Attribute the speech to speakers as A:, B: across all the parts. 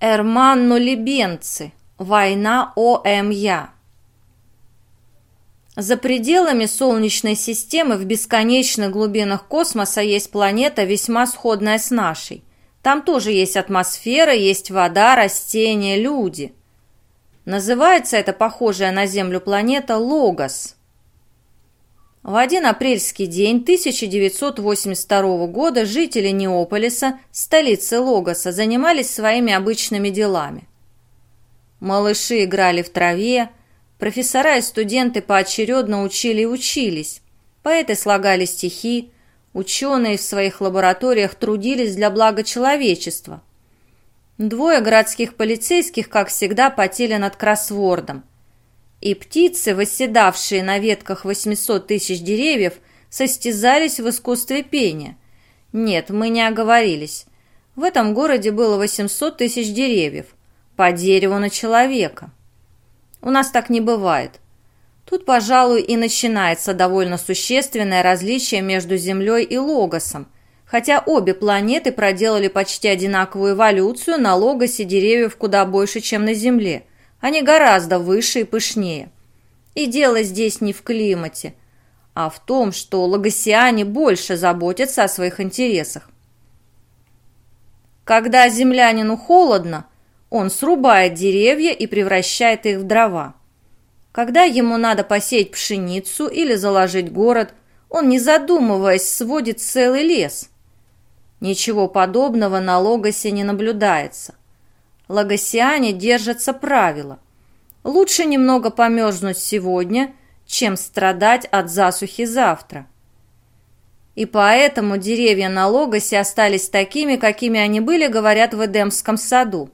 A: Эрманно-Либенцы. Война ОМЯ. За пределами Солнечной системы в бесконечных глубинах космоса есть планета, весьма сходная с нашей. Там тоже есть атмосфера, есть вода, растения, люди. Называется эта похожая на Землю планета Логос. В один апрельский день 1982 года жители Неополиса, столицы Логоса, занимались своими обычными делами. Малыши играли в траве, профессора и студенты поочередно учили и учились, поэты слагали стихи, ученые в своих лабораториях трудились для блага человечества. Двое городских полицейских, как всегда, потели над кроссвордом – и птицы, восседавшие на ветках 800 тысяч деревьев, состязались в искусстве пения. Нет, мы не оговорились. В этом городе было 800 тысяч деревьев, по дереву на человека. У нас так не бывает. Тут, пожалуй, и начинается довольно существенное различие между Землей и Логосом, хотя обе планеты проделали почти одинаковую эволюцию, на Логосе деревьев куда больше, чем на Земле – они гораздо выше и пышнее. И дело здесь не в климате, а в том, что лагосиане больше заботятся о своих интересах. Когда землянину холодно, он срубает деревья и превращает их в дрова. Когда ему надо посеять пшеницу или заложить город, он, не задумываясь, сводит целый лес. Ничего подобного на Логосе не наблюдается лагосиане держатся правила. Лучше немного померзнуть сегодня, чем страдать от засухи завтра. И поэтому деревья на Логосе остались такими, какими они были, говорят в Эдемском саду.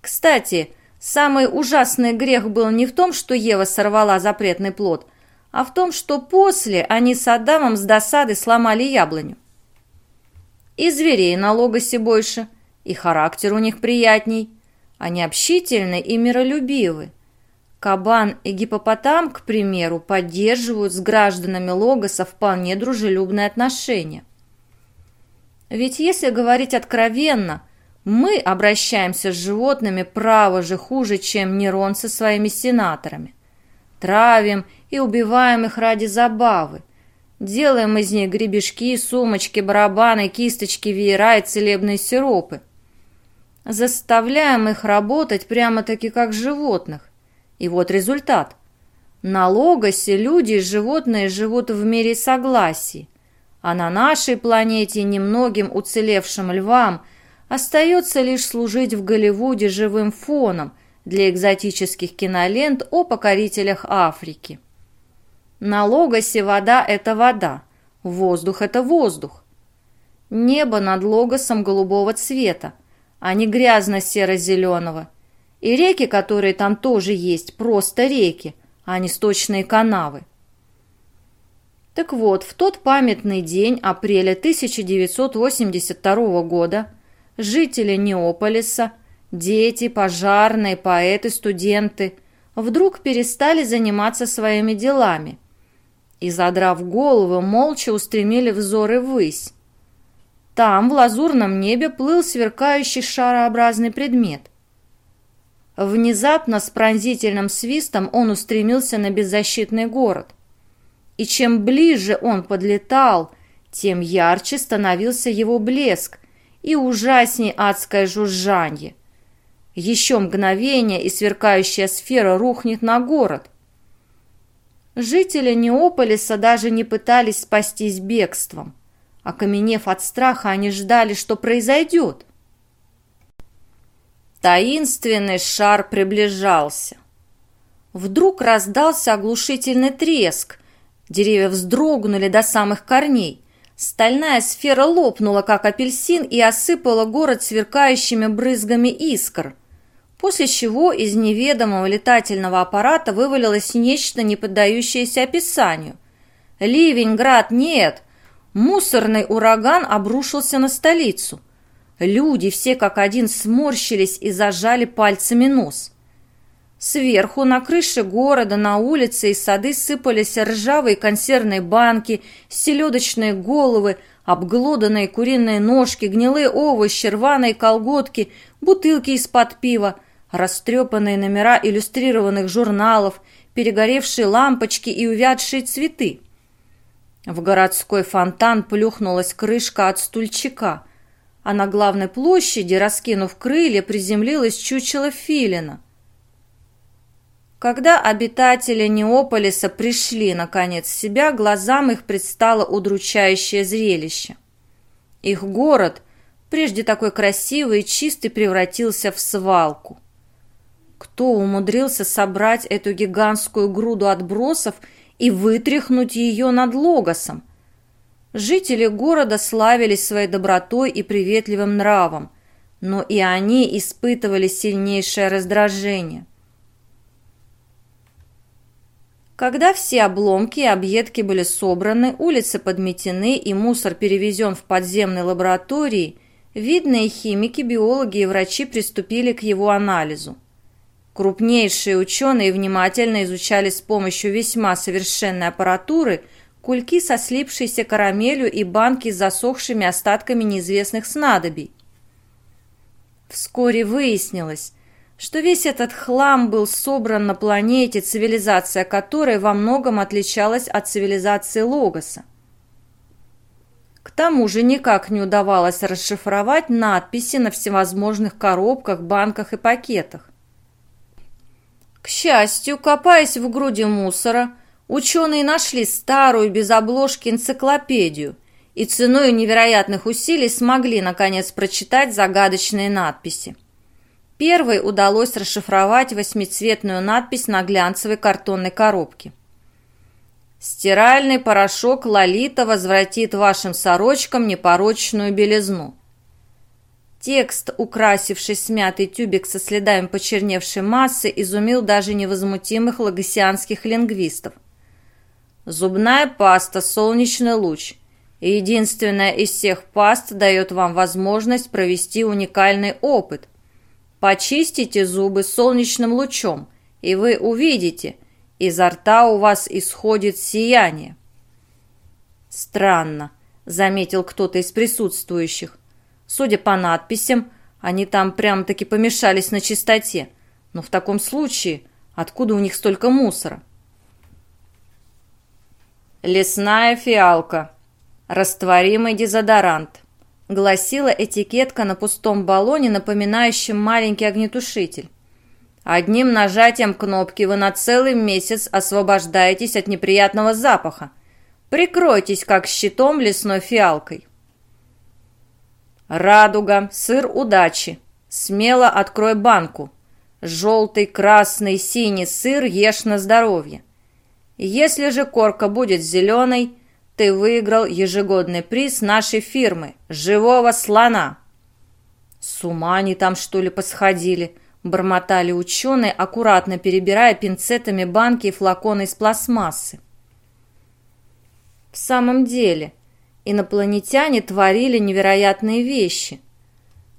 A: Кстати, самый ужасный грех был не в том, что Ева сорвала запретный плод, а в том, что после они с Адамом с досады сломали яблоню. И зверей на Логосе больше, и характер у них приятней. Они общительны и миролюбивы. Кабан и гипопотам, к примеру, поддерживают с гражданами Логоса вполне дружелюбные отношения. Ведь если говорить откровенно, мы обращаемся с животными право же хуже, чем Нерон со своими сенаторами. Травим и убиваем их ради забавы. Делаем из них гребешки, сумочки, барабаны, кисточки, веера и целебные сиропы – Заставляем их работать прямо-таки как животных. И вот результат. На Логосе люди и животные живут в мире согласий, а на нашей планете немногим уцелевшим львам остается лишь служить в Голливуде живым фоном для экзотических кинолент о покорителях Африки. На Логосе вода – это вода, воздух – это воздух. Небо над Логосом голубого цвета – а не грязно-серо-зеленого. И реки, которые там тоже есть, просто реки, а не сточные канавы. Так вот, в тот памятный день апреля 1982 года жители Неополиса, дети, пожарные, поэты, студенты вдруг перестали заниматься своими делами и, задрав голову, молча устремили взоры ввысь. Там, в лазурном небе, плыл сверкающий шарообразный предмет. Внезапно, с пронзительным свистом, он устремился на беззащитный город. И чем ближе он подлетал, тем ярче становился его блеск и ужасней адское жужжанье. Еще мгновение, и сверкающая сфера рухнет на город. Жители Неополиса даже не пытались спастись бегством. Окаменев от страха, они ждали, что произойдет. Таинственный шар приближался. Вдруг раздался оглушительный треск. Деревья вздрогнули до самых корней. Стальная сфера лопнула, как апельсин, и осыпала город сверкающими брызгами искр. После чего из неведомого летательного аппарата вывалилось нечто, не поддающееся описанию. «Ливень, град, нет!» Мусорный ураган обрушился на столицу. Люди все как один сморщились и зажали пальцами нос. Сверху на крыше города, на улице и сады сыпались ржавые консервные банки, селедочные головы, Обглоданные куриные ножки, гнилые овощи, рваные колготки, бутылки из-под пива, растрепанные номера иллюстрированных журналов, перегоревшие лампочки и увядшие цветы. В городской фонтан плюхнулась крышка от стульчика, а на главной площади, раскинув крылья, приземлилась чучело филина. Когда обитатели Неополиса пришли, наконец, в себя, глазам их предстало удручающее зрелище. Их город, прежде такой красивый и чистый, превратился в свалку. Кто умудрился собрать эту гигантскую груду отбросов и вытряхнуть ее над Логосом? Жители города славились своей добротой и приветливым нравом, но и они испытывали сильнейшее раздражение – Когда все обломки и объедки были собраны, улицы подметены и мусор перевезен в подземные лаборатории, видные химики, биологи и врачи приступили к его анализу. Крупнейшие ученые внимательно изучали с помощью весьма совершенной аппаратуры кульки со слипшейся карамелью и банки с засохшими остатками неизвестных снадобий. Вскоре выяснилось, что весь этот хлам был собран на планете, цивилизация которой во многом отличалась от цивилизации Логоса. К тому же никак не удавалось расшифровать надписи на всевозможных коробках, банках и пакетах. К счастью, копаясь в груди мусора, ученые нашли старую без обложки энциклопедию и ценой невероятных усилий смогли, наконец, прочитать загадочные надписи. Первой удалось расшифровать восьмицветную надпись на глянцевой картонной коробке. «Стиральный порошок Лолита возвратит вашим сорочкам непорочную белизну». Текст, украсивший смятый тюбик со следами почерневшей массы, изумил даже невозмутимых лагосианских лингвистов. Зубная паста «Солнечный луч» единственная из всех паст дает вам возможность провести уникальный опыт – Почистите зубы солнечным лучом, и вы увидите, изо рта у вас исходит сияние. Странно, заметил кто-то из присутствующих. Судя по надписям, они там прям-таки помешались на чистоте. Но в таком случае, откуда у них столько мусора? Лесная фиалка. Растворимый дезодорант гласила этикетка на пустом баллоне, напоминающем маленький огнетушитель. Одним нажатием кнопки вы на целый месяц освобождаетесь от неприятного запаха. Прикройтесь как щитом лесной фиалкой. Радуга, сыр удачи. Смело открой банку. Желтый, красный, синий сыр ешь на здоровье. Если же корка будет зеленой, ты выиграл ежегодный приз нашей фирмы – живого слона». «С ума они там, что ли, посходили?» – бормотали ученые, аккуратно перебирая пинцетами банки и флаконы из пластмассы. В самом деле, инопланетяне творили невероятные вещи.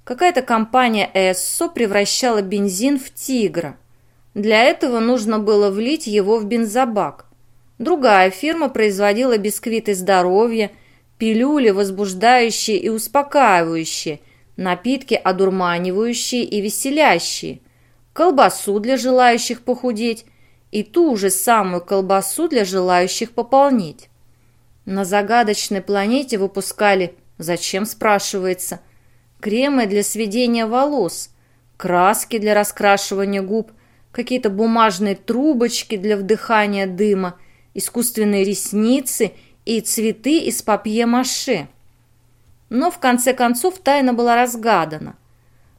A: Какая-то компания ЭССО превращала бензин в тигра. Для этого нужно было влить его в бензобак. Другая фирма производила бисквиты здоровья, пилюли, возбуждающие и успокаивающие, напитки одурманивающие и веселящие, колбасу для желающих похудеть и ту же самую колбасу для желающих пополнить. На загадочной планете выпускали, зачем спрашивается, кремы для сведения волос, краски для раскрашивания губ, какие-то бумажные трубочки для вдыхания дыма – искусственные ресницы и цветы из папье-маше. Но в конце концов тайна была разгадана.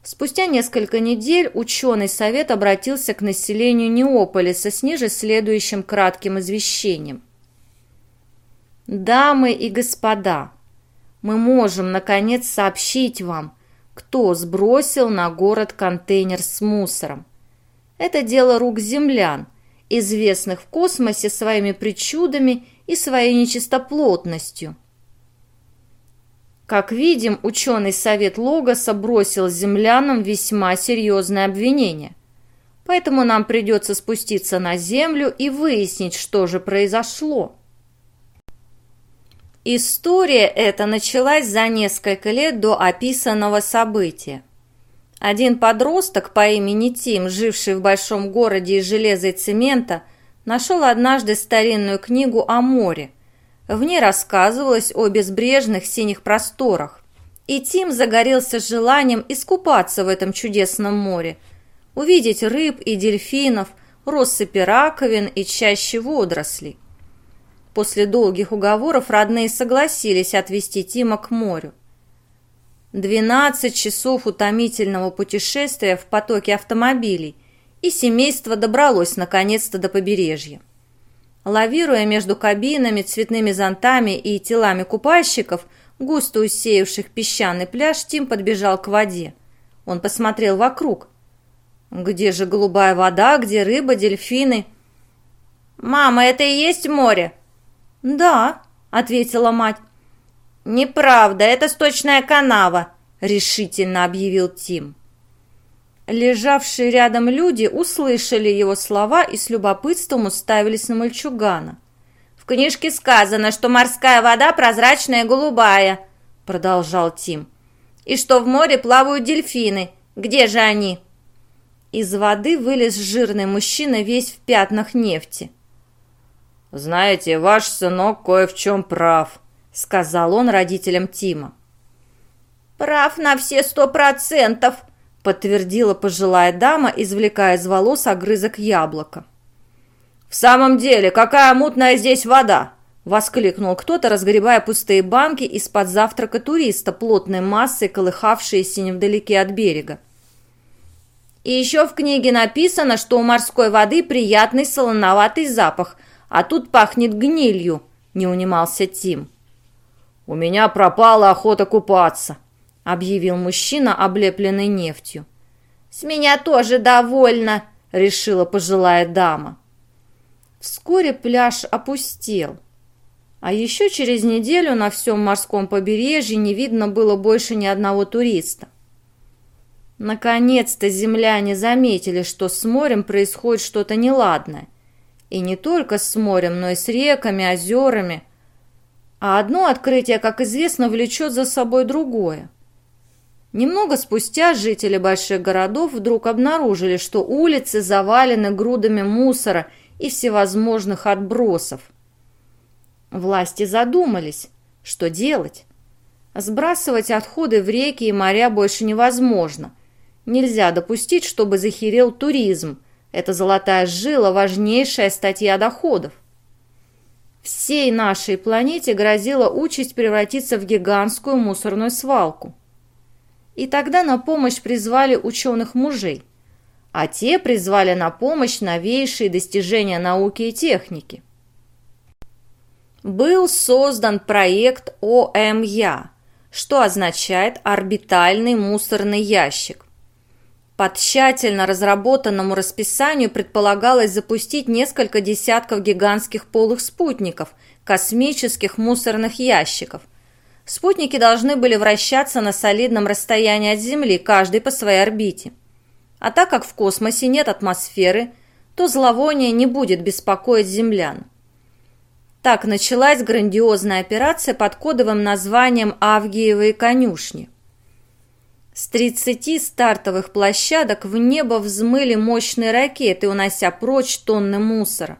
A: Спустя несколько недель ученый совет обратился к населению Неополиса с ниже следующим кратким извещением. «Дамы и господа, мы можем, наконец, сообщить вам, кто сбросил на город контейнер с мусором. Это дело рук землян – известных в космосе своими причудами и своей нечистоплотностью. Как видим, ученый совет Логоса бросил землянам весьма серьезное обвинение. Поэтому нам придется спуститься на Землю и выяснить, что же произошло. История эта началась за несколько лет до описанного события. Один подросток по имени Тим, живший в большом городе из железа и цемента, нашел однажды старинную книгу о море. В ней рассказывалось о безбрежных синих просторах. И Тим загорелся желанием искупаться в этом чудесном море, увидеть рыб и дельфинов, россыпи раковин и чаще водорослей. После долгих уговоров родные согласились отвезти Тима к морю. Двенадцать часов утомительного путешествия в потоке автомобилей, и семейство добралось наконец-то до побережья. Лавируя между кабинами, цветными зонтами и телами купальщиков, густо усеявших песчаный пляж, Тим подбежал к воде. Он посмотрел вокруг. «Где же голубая вода, где рыба, дельфины?» «Мама, это и есть море?» «Да», — ответила мать. «Неправда, это сточная канава», — решительно объявил Тим. Лежавшие рядом люди услышали его слова и с любопытством уставились на мальчугана. «В книжке сказано, что морская вода прозрачная и голубая», — продолжал Тим. «И что в море плавают дельфины. Где же они?» Из воды вылез жирный мужчина весь в пятнах нефти.
B: «Знаете, ваш сынок кое в чем прав», — сказал он родителям Тима.
A: «Прав на все сто процентов», — подтвердила пожилая дама, извлекая из волос огрызок яблока.
B: «В самом деле, какая мутная здесь вода!» — воскликнул кто-то, разгребая пустые банки из-под завтрака туриста, плотной массой, колыхавшиеся невдалеке от берега. «И еще в книге написано, что у морской воды приятный солоноватый запах», а тут пахнет гнилью», — не унимался Тим. «У меня пропала охота купаться», — объявил
A: мужчина, облепленный нефтью. «С меня тоже довольно», — решила пожилая дама. Вскоре пляж опустел. А еще через неделю на всем морском побережье не видно было больше ни одного туриста. Наконец-то земляне заметили, что с морем происходит что-то неладное – и не только с морем, но и с реками, озерами. А одно открытие, как известно, влечет за собой другое. Немного спустя жители больших городов вдруг обнаружили, что улицы завалены грудами мусора и всевозможных отбросов. Власти задумались, что делать. Сбрасывать отходы в реки и моря больше невозможно. Нельзя допустить, чтобы захерел туризм – эта золотая жила – важнейшая статья доходов. Всей нашей планете грозила участь превратиться в гигантскую мусорную свалку. И тогда на помощь призвали ученых мужей, а те призвали на помощь новейшие достижения науки и техники. Был создан проект ОМЯ, что означает «орбитальный мусорный ящик». По тщательно разработанному расписанию предполагалось запустить несколько десятков гигантских полых спутников, космических мусорных ящиков. Спутники должны были вращаться на солидном расстоянии от Земли, каждый по своей орбите. А так как в космосе нет атмосферы, то зловоние не будет беспокоить землян. Так началась грандиозная операция под кодовым названием «Авгиевые конюшни». С 30 стартовых площадок в небо взмыли мощные ракеты, унося прочь тонны мусора.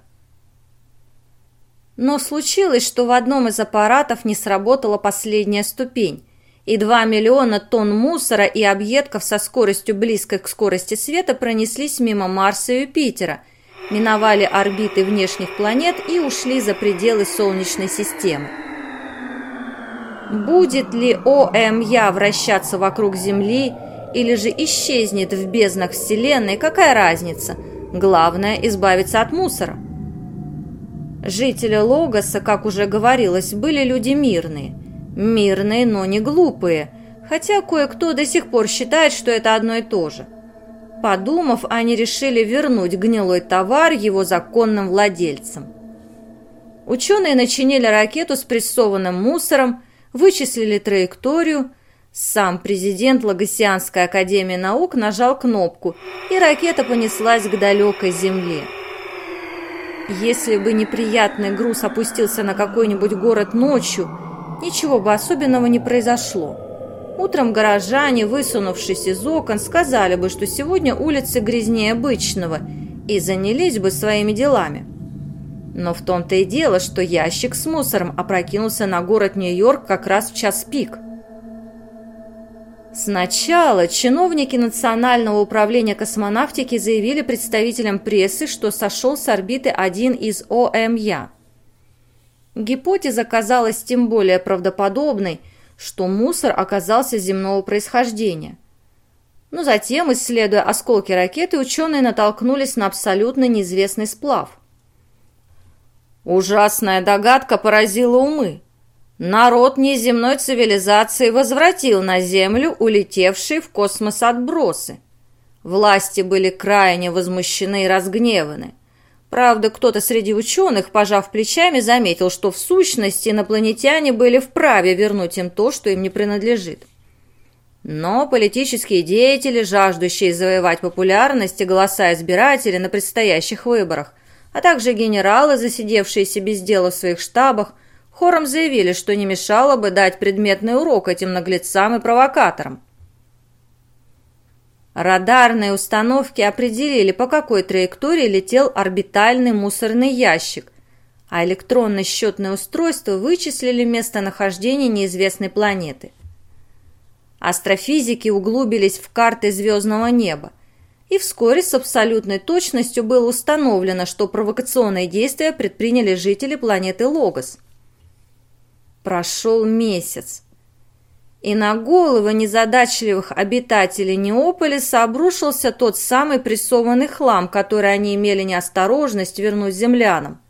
A: Но случилось, что в одном из аппаратов не сработала последняя ступень, и 2 миллиона тонн мусора и объедков со скоростью близкой к скорости света пронеслись мимо Марса и Юпитера, миновали орбиты внешних планет и ушли за пределы Солнечной системы. Будет ли ОМЯ вращаться вокруг Земли или же исчезнет в безднах Вселенной, какая разница? Главное – избавиться от мусора. Жители Логоса, как уже говорилось, были люди мирные. Мирные, но не глупые, хотя кое-кто до сих пор считает, что это одно и то же. Подумав, они решили вернуть гнилой товар его законным владельцам. Ученые начинили ракету с прессованным мусором, вычислили траекторию, сам президент Лагосианской академии наук нажал кнопку, и ракета понеслась к далекой Земле. Если бы неприятный груз опустился на какой-нибудь город ночью, ничего бы особенного не произошло. Утром горожане, высунувшись из окон, сказали бы, что сегодня улицы грязнее обычного, и занялись бы своими делами. Но в том-то и дело, что ящик с мусором опрокинулся на город Нью-Йорк как раз в час пик. Сначала чиновники Национального управления космонавтики заявили представителям прессы, что сошел с орбиты один из ОМЯ. Гипотеза казалась тем более правдоподобной, что мусор оказался земного происхождения. Но затем, исследуя осколки ракеты, ученые натолкнулись на абсолютно неизвестный сплав. Ужасная догадка поразила умы. Народ неземной цивилизации возвратил на Землю улетевшие в космос отбросы. Власти были крайне возмущены и разгневаны. Правда, кто-то среди ученых, пожав плечами, заметил, что в сущности инопланетяне были вправе вернуть им то, что им не принадлежит. Но политические деятели, жаждущие завоевать популярность и голоса избирателей на предстоящих выборах, а также генералы, засидевшиеся без дела в своих штабах, хором заявили, что не мешало бы дать предметный урок этим наглецам и провокаторам. Радарные установки определили, по какой траектории летел орбитальный мусорный ящик, а электронное счетное устройство вычислили местонахождение неизвестной планеты. Астрофизики углубились в карты звездного неба, и вскоре с абсолютной точностью было установлено, что провокационные действия предприняли жители планеты Логос – Прошел месяц. И на головы незадачливых обитателей Неополиса обрушился тот самый прессованный хлам, который они имели неосторожность вернуть землянам.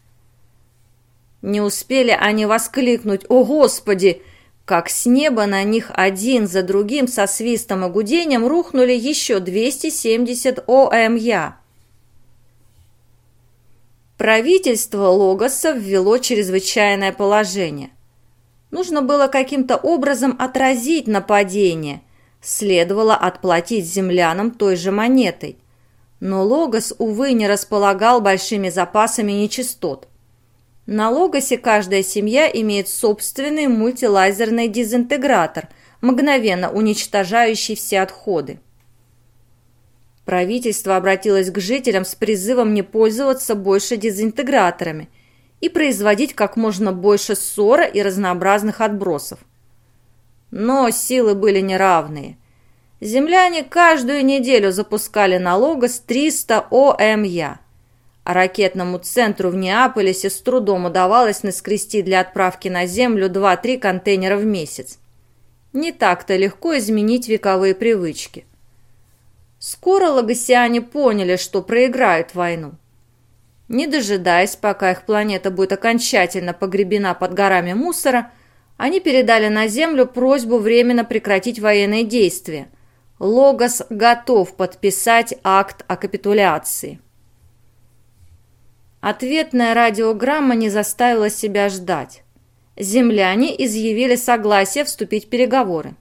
A: Не успели они воскликнуть «О, Господи!», как с неба на них один за другим со свистом и гудением рухнули еще 270 ОМЯ. Правительство Логоса ввело чрезвычайное положение. Нужно было каким-то образом отразить нападение. Следовало отплатить землянам той же монетой. Но Логос, увы, не располагал большими запасами нечистот. На Логосе каждая семья имеет собственный мультилазерный дезинтегратор, мгновенно уничтожающий все отходы. Правительство обратилось к жителям с призывом не пользоваться больше дезинтеграторами – и производить как можно больше ссора и разнообразных отбросов. Но силы были неравные. Земляне каждую неделю запускали на Логос 300 ОМЯ, а ракетному центру в Неаполисе с трудом удавалось наскрести для отправки на Землю 2-3 контейнера в месяц. Не так-то легко изменить вековые привычки. Скоро логосиане поняли, что проиграют войну. Не дожидаясь, пока их планета будет окончательно погребена под горами мусора, они передали на Землю просьбу временно прекратить военные действия. Логос готов подписать акт о капитуляции. Ответная радиограмма не заставила себя ждать. Земляне изъявили согласие вступить в переговоры.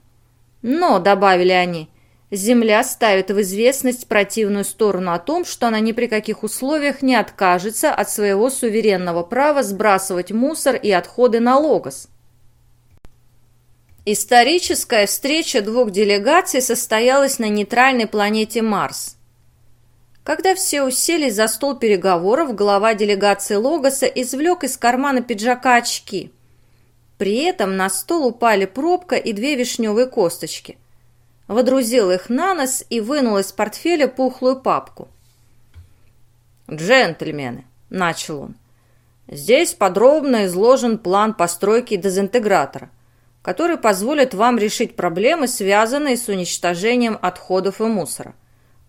A: Но, добавили они, Земля ставит в известность противную сторону о том, что она ни при каких условиях не откажется от своего суверенного права сбрасывать мусор и отходы на Логос. Историческая встреча двух делегаций состоялась на нейтральной планете Марс. Когда все уселись за стол переговоров, глава делегации Логоса извлек из кармана пиджака очки. При этом на стол упали пробка и две вишневые косточки – водрузил их на нос и вынул из портфеля пухлую папку. «Джентльмены», — начал он, — «здесь подробно изложен план постройки дезинтегратора, который позволит вам решить проблемы, связанные с уничтожением отходов и мусора.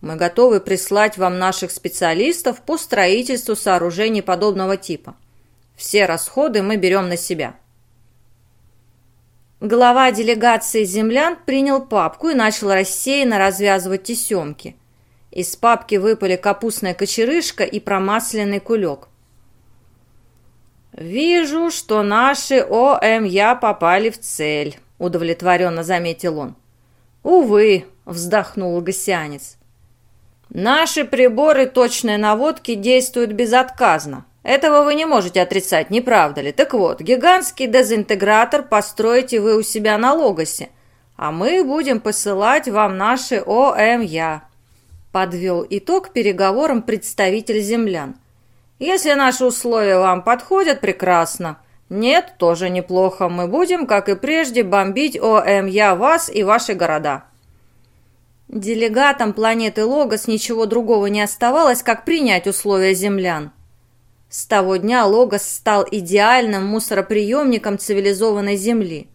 A: Мы готовы прислать вам наших специалистов по строительству сооружений подобного типа. Все расходы мы берем на себя». Глава делегации землян принял папку и начал рассеянно развязывать тесемки. Из папки выпали капустная кочерышка и промасленный кулек. «Вижу, что наши ОМЯ попали в цель», — удовлетворенно заметил он. «Увы», — вздохнул гасянец. «Наши приборы точной наводки действуют безотказно.
B: Этого вы не можете отрицать, не правда ли? Так вот, гигантский дезинтегратор построите вы у себя на Логосе, а мы будем посылать вам наши ОМЯ. Подвел итог переговорам представитель землян. Если наши условия вам подходят, прекрасно. Нет, тоже неплохо. Мы будем, как и прежде, бомбить ОМЯ вас и ваши города.
A: Делегатам планеты Логос ничего другого не оставалось, как принять условия землян. С того дня Логос стал идеальным мусороприемником цивилизованной Земли.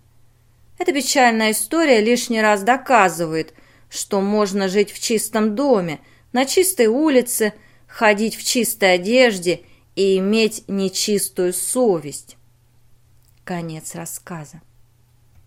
A: Эта печальная история лишний раз доказывает, что можно жить в чистом доме, на чистой улице, ходить в чистой одежде и иметь нечистую совесть. Конец рассказа.